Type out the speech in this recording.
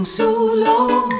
用素笼。